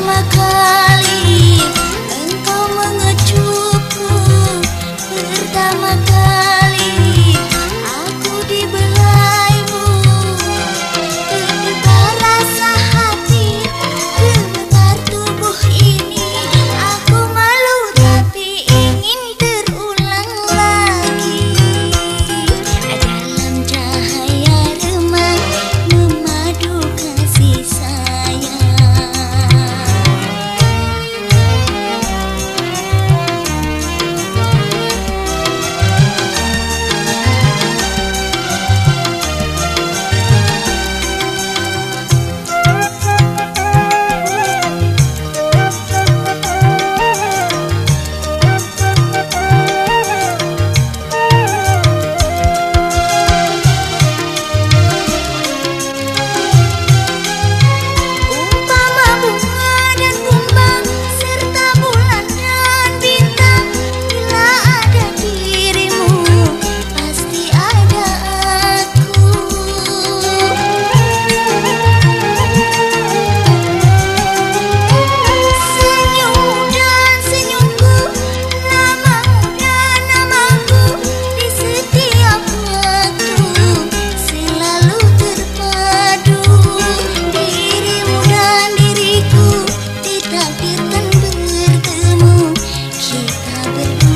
makan been